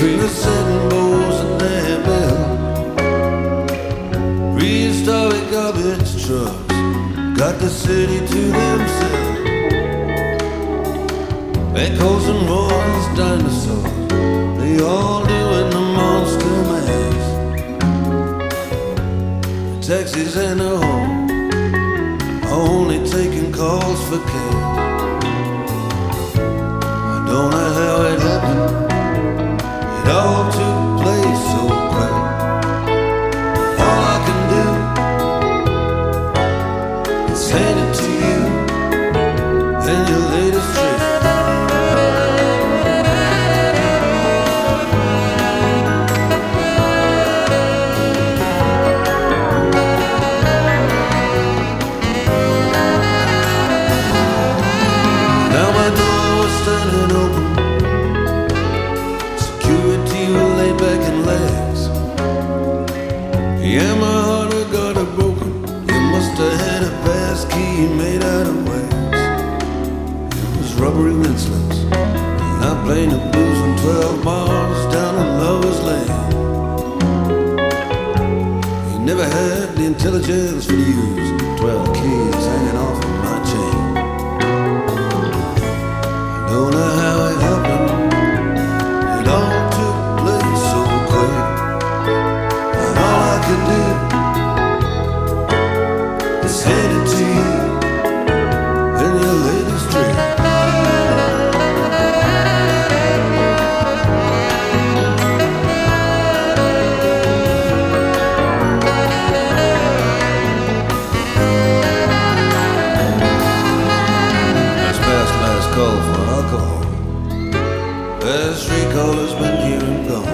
between the setting and their bell. Prehistoric garbage trucks got the city to themselves. Echoes and roars, dinosaurs, they all doing the monster mash. Taxis and the home only taking calls for cash. I don't know how pass made out of wax. It was rubbery rinselets. Not playing the blues on 12 bars down in Lover's Lane. He never had the intelligence for use 12 keys hanging off of my chain. Don't know how it happened. It all took place so quick. And all I can do is Last recall has been here and gone.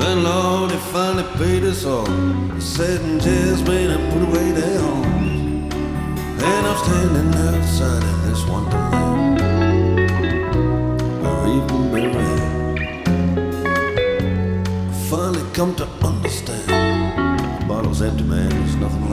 Then Lord, he finally paid us all. He said just made and put away their. And I'm standing outside of this wonderland. Bereaved and buried. Finally come to understand. The bottle's empty, man. There's nothing